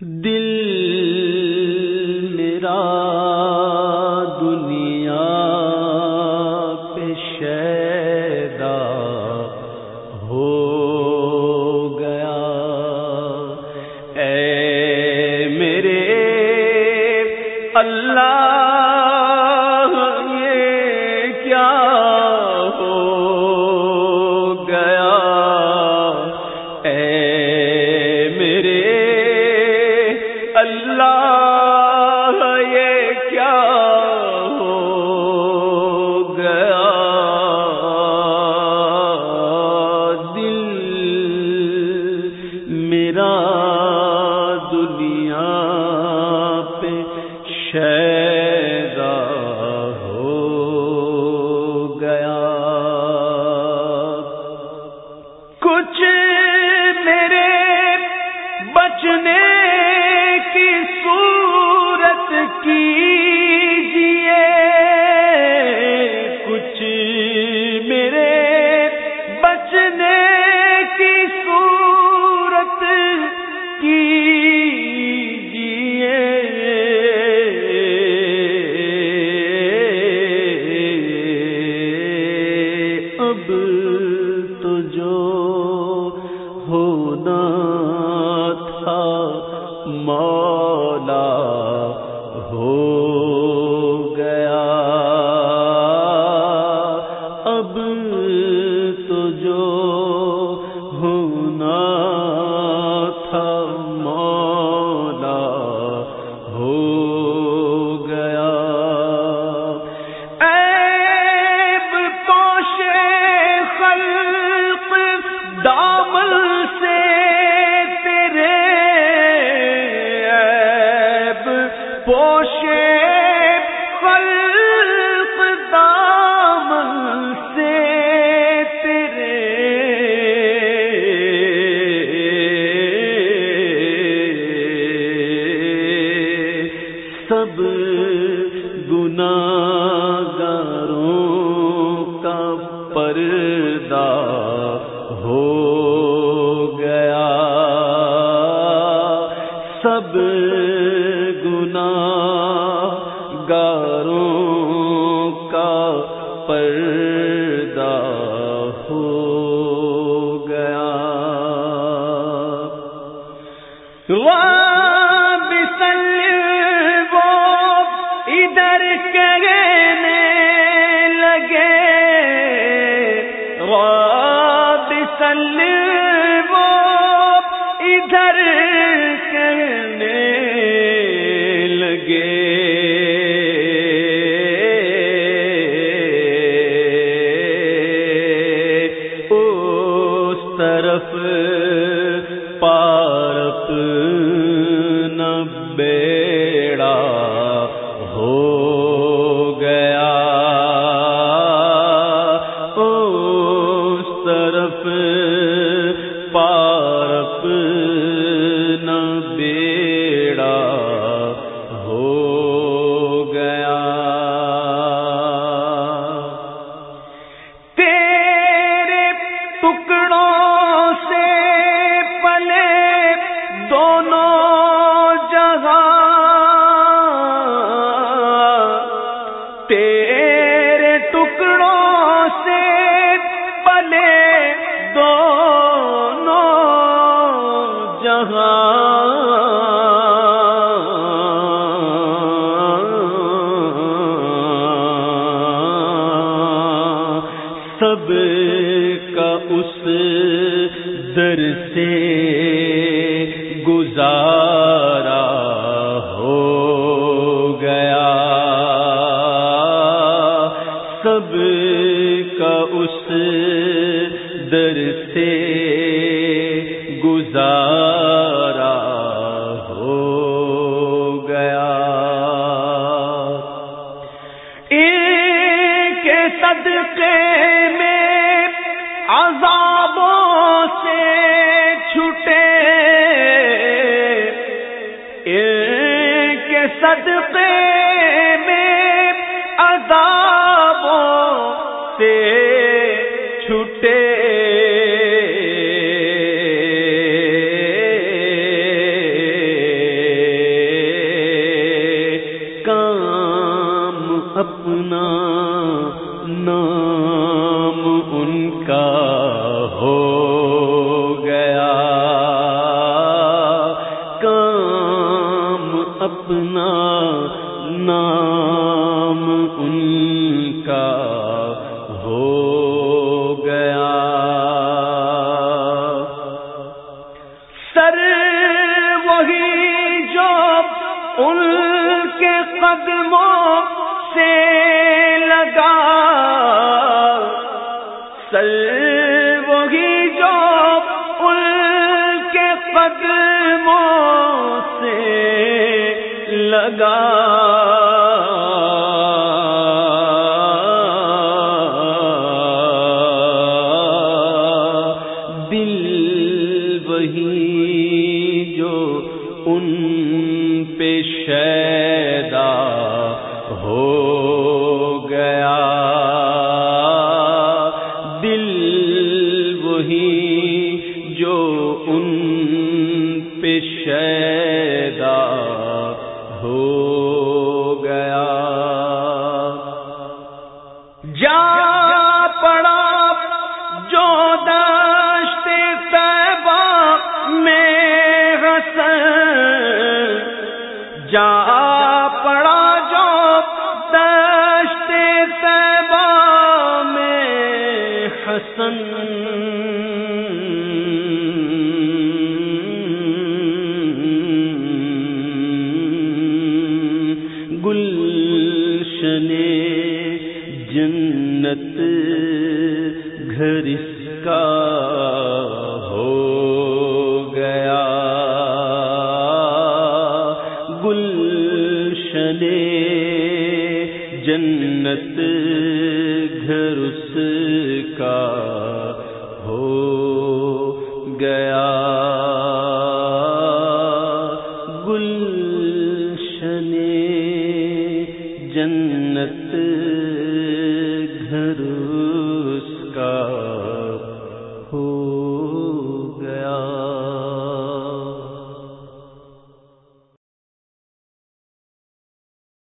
دل میرا دنیا پیشہ ہو گیا۔ اے میرے اللہ میرا دنیا پہ شیدا ہو گیا۔ کچھ میرے بچنے کی صورت کی جو ہونا تھا مولا ہو گیا۔ اب تو جو پردہ ہو گیا۔ سب گنا گاروں کا پر تیرے ٹکڑوں سے پلے دونوں جہاں سب صدقے اپنا نام ان کا ہو گیا۔ سر وہی جو ان کے قدموں سے لگا۔ سر وہی جو ان کے قدموں لگا۔ دل وہی جو ان پہ شیدا ہو گیا۔ دل وہی جو ان پہ شیدا ہو گیا۔ جا پڑا جو دشت طیبہ میں حسن جا پڑا جو دشت طیبہ میں حسن جنت گھر اس کا ہو گیا۔ گلشن جنت گھر اس کا ہو گیا۔ گلشن جنت جھر